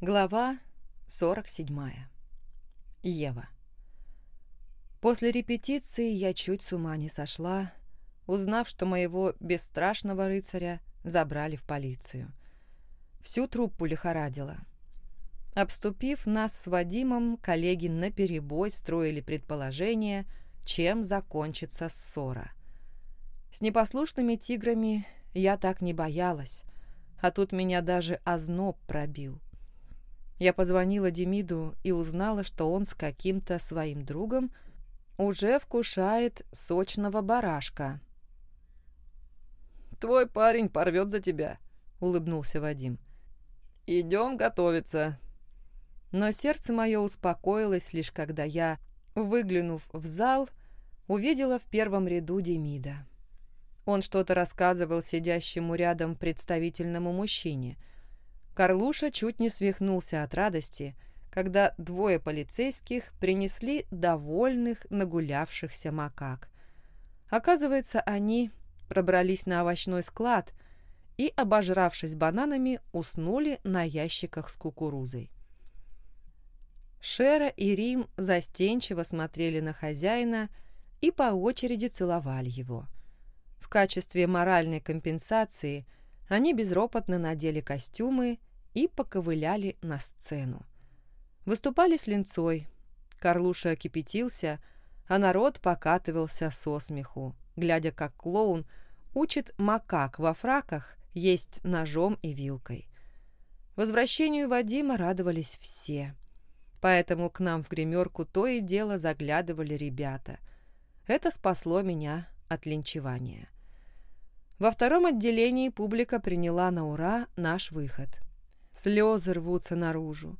Глава 47. Ева. После репетиции я чуть с ума не сошла, узнав, что моего бесстрашного рыцаря забрали в полицию. Всю труппу лихорадила. Обступив нас с Вадимом, коллеги наперебой строили предположение, чем закончится ссора. С непослушными тиграми я так не боялась, а тут меня даже озноб пробил. Я позвонила Демиду и узнала, что он с каким-то своим другом уже вкушает сочного барашка. «Твой парень порвет за тебя», — улыбнулся Вадим. «Идем готовиться». Но сердце мое успокоилось лишь когда я, выглянув в зал, увидела в первом ряду Демида. Он что-то рассказывал сидящему рядом представительному мужчине — Карлуша чуть не свихнулся от радости, когда двое полицейских принесли довольных нагулявшихся макак. Оказывается, они пробрались на овощной склад и, обожравшись бананами, уснули на ящиках с кукурузой. Шера и Рим застенчиво смотрели на хозяина и по очереди целовали его. В качестве моральной компенсации они безропотно надели костюмы и поковыляли на сцену. Выступали с линцой. Карлуша кипятился, а народ покатывался со смеху, глядя, как клоун учит макак во фраках есть ножом и вилкой. Возвращению Вадима радовались все. Поэтому к нам в гримерку то и дело заглядывали ребята. Это спасло меня от линчевания. Во втором отделении публика приняла на ура наш выход. Слезы рвутся наружу.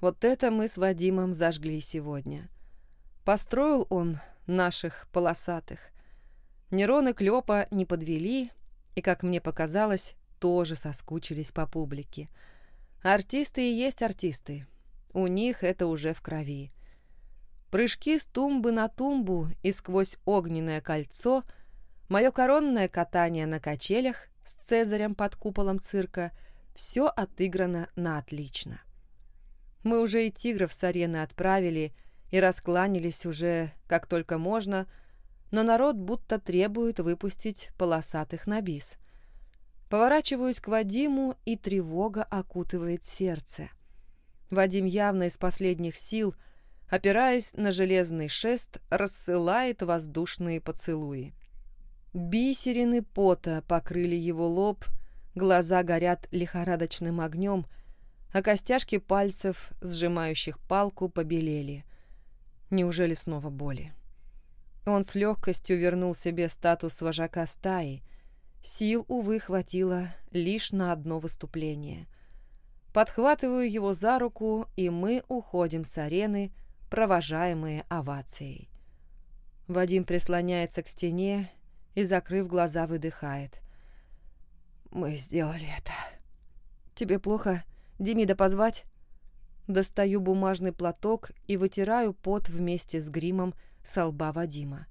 Вот это мы с Вадимом зажгли сегодня. Построил он наших полосатых. Нерон и не подвели, и, как мне показалось, тоже соскучились по публике. Артисты и есть артисты. У них это уже в крови. Прыжки с тумбы на тумбу и сквозь огненное кольцо, мое коронное катание на качелях с Цезарем под куполом цирка — все отыграно на отлично. Мы уже и тигров с арены отправили и раскланялись уже как только можно, но народ будто требует выпустить полосатых на бис. Поворачиваюсь к Вадиму, и тревога окутывает сердце. Вадим явно из последних сил, опираясь на железный шест, рассылает воздушные поцелуи. Бисерины пота покрыли его лоб, Глаза горят лихорадочным огнем, а костяшки пальцев, сжимающих палку, побелели. Неужели снова боли? Он с легкостью вернул себе статус вожака стаи. Сил, увы, хватило лишь на одно выступление. Подхватываю его за руку, и мы уходим с арены, провожаемые овацией. Вадим прислоняется к стене и, закрыв глаза, выдыхает. Мы сделали это. Тебе плохо? Демида позвать? Достаю бумажный платок и вытираю пот вместе с гримом со лба Вадима.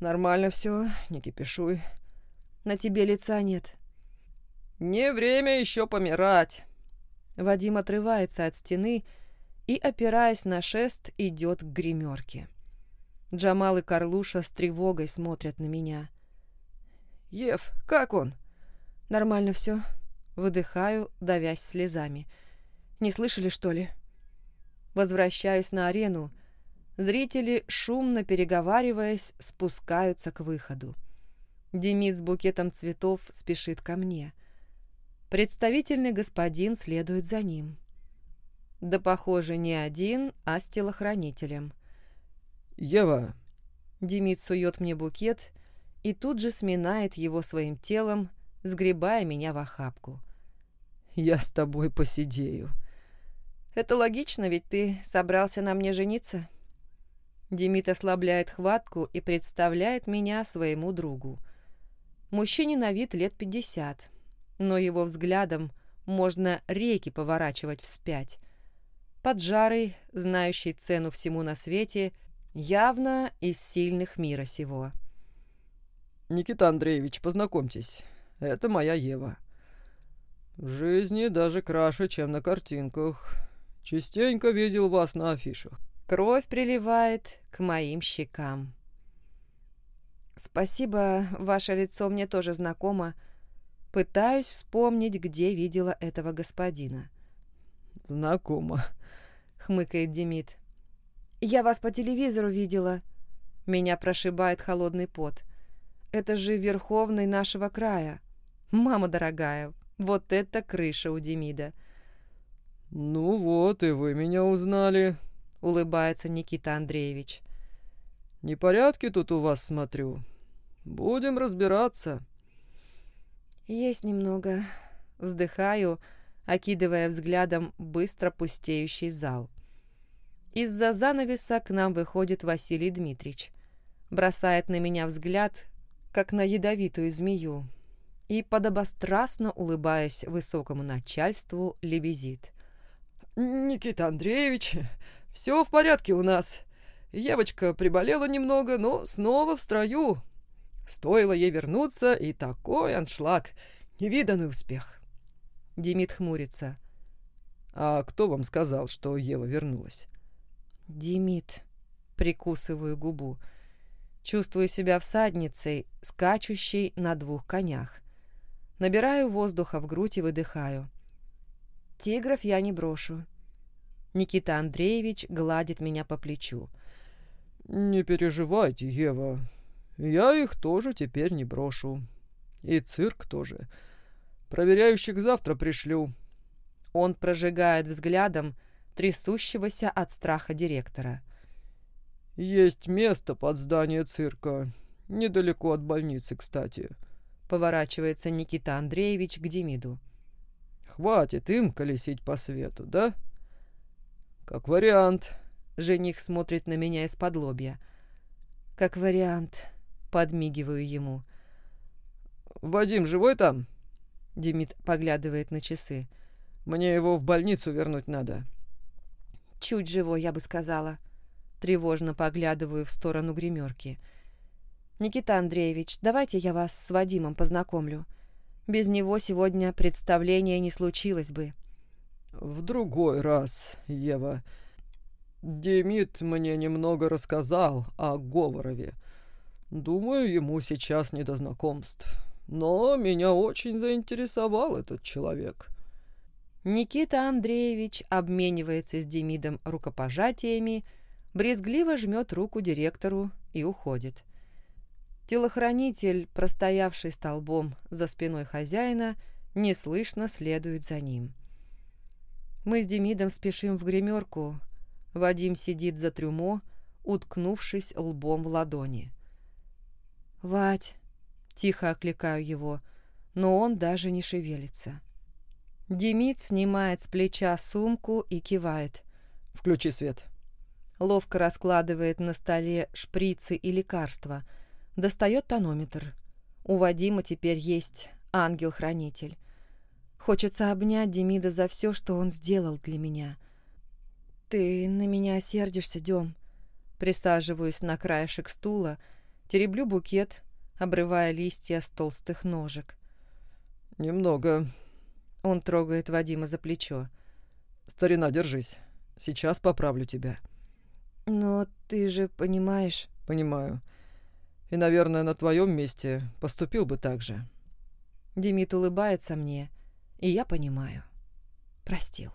Нормально все, не кипишуй. На тебе лица нет. Не время еще помирать. Вадим отрывается от стены и, опираясь на шест, идет к гримерке. Джамал и Карлуша с тревогой смотрят на меня. «Ев, как он?» Нормально все. Выдыхаю, давясь слезами. Не слышали, что ли? Возвращаюсь на арену. Зрители, шумно переговариваясь, спускаются к выходу. Демид с букетом цветов спешит ко мне. Представительный господин следует за ним. Да, похоже, не один, а с телохранителем. «Ева!» Демид сует мне букет и тут же сминает его своим телом, сгребая меня в охапку. «Я с тобой посидею». «Это логично, ведь ты собрался на мне жениться?» Демид ослабляет хватку и представляет меня своему другу. Мужчине на вид лет пятьдесят, но его взглядом можно реки поворачивать вспять. Поджарый, знающий цену всему на свете, явно из сильных мира сего. «Никита Андреевич, познакомьтесь, это моя Ева». В жизни даже краше, чем на картинках. Частенько видел вас на афишах. Кровь приливает к моим щекам. Спасибо, ваше лицо мне тоже знакомо. Пытаюсь вспомнить, где видела этого господина. Знакомо, хмыкает Демид. Я вас по телевизору видела. Меня прошибает холодный пот. Это же верховный нашего края. Мама дорогая, вот это крыша у Демида. Ну вот, и вы меня узнали, улыбается Никита Андреевич. Непорядки тут у вас, смотрю. Будем разбираться. Есть немного. Вздыхаю, окидывая взглядом быстро пустеющий зал. Из-за занавеса к нам выходит Василий Дмитрич. Бросает на меня взгляд, как на ядовитую змею, и, подобострастно улыбаясь высокому начальству, лебезит. «Никита Андреевич, все в порядке у нас. Евочка приболела немного, но снова в строю. Стоило ей вернуться, и такой аншлаг. Невиданный успех. Демид хмурится. «А кто вам сказал, что Ева вернулась?» «Демид». Прикусываю губу. Чувствую себя всадницей, скачущей на двух конях. Набираю воздуха в грудь и выдыхаю. Тигров я не брошу. Никита Андреевич гладит меня по плечу. «Не переживайте, Ева. Я их тоже теперь не брошу. И цирк тоже. Проверяющих завтра пришлю». Он прожигает взглядом трясущегося от страха директора. «Есть место под здание цирка. Недалеко от больницы, кстати». Поворачивается Никита Андреевич к Демиду. «Хватит им колесить по свету, да?» «Как вариант». Жених смотрит на меня из-под лобья. «Как вариант», — подмигиваю ему. «Вадим живой там?» Демид поглядывает на часы. «Мне его в больницу вернуть надо». «Чуть живой, я бы сказала». Тревожно поглядываю в сторону гримерки. «Никита Андреевич, давайте я вас с Вадимом познакомлю. Без него сегодня представление не случилось бы». «В другой раз, Ева. Демид мне немного рассказал о Говорове. Думаю, ему сейчас не до знакомств. Но меня очень заинтересовал этот человек». Никита Андреевич обменивается с Демидом рукопожатиями, брезгливо жмет руку директору и уходит. Телохранитель, простоявший столбом за спиной хозяина, неслышно следует за ним. Мы с Демидом спешим в гримерку. Вадим сидит за трюмо, уткнувшись лбом в ладони. «Вать!» — тихо окликаю его, но он даже не шевелится. Демид снимает с плеча сумку и кивает. «Включи свет». Ловко раскладывает на столе шприцы и лекарства. Достает тонометр. У Вадима теперь есть ангел-хранитель. Хочется обнять Демида за все, что он сделал для меня. «Ты на меня сердишься, Дем?» Присаживаюсь на краешек стула, тереблю букет, обрывая листья с толстых ножек. «Немного». Он трогает Вадима за плечо. «Старина, держись. Сейчас поправлю тебя». «Но ты же понимаешь...» «Понимаю. И, наверное, на твоем месте поступил бы так же». Демид улыбается мне, и я понимаю. Простил.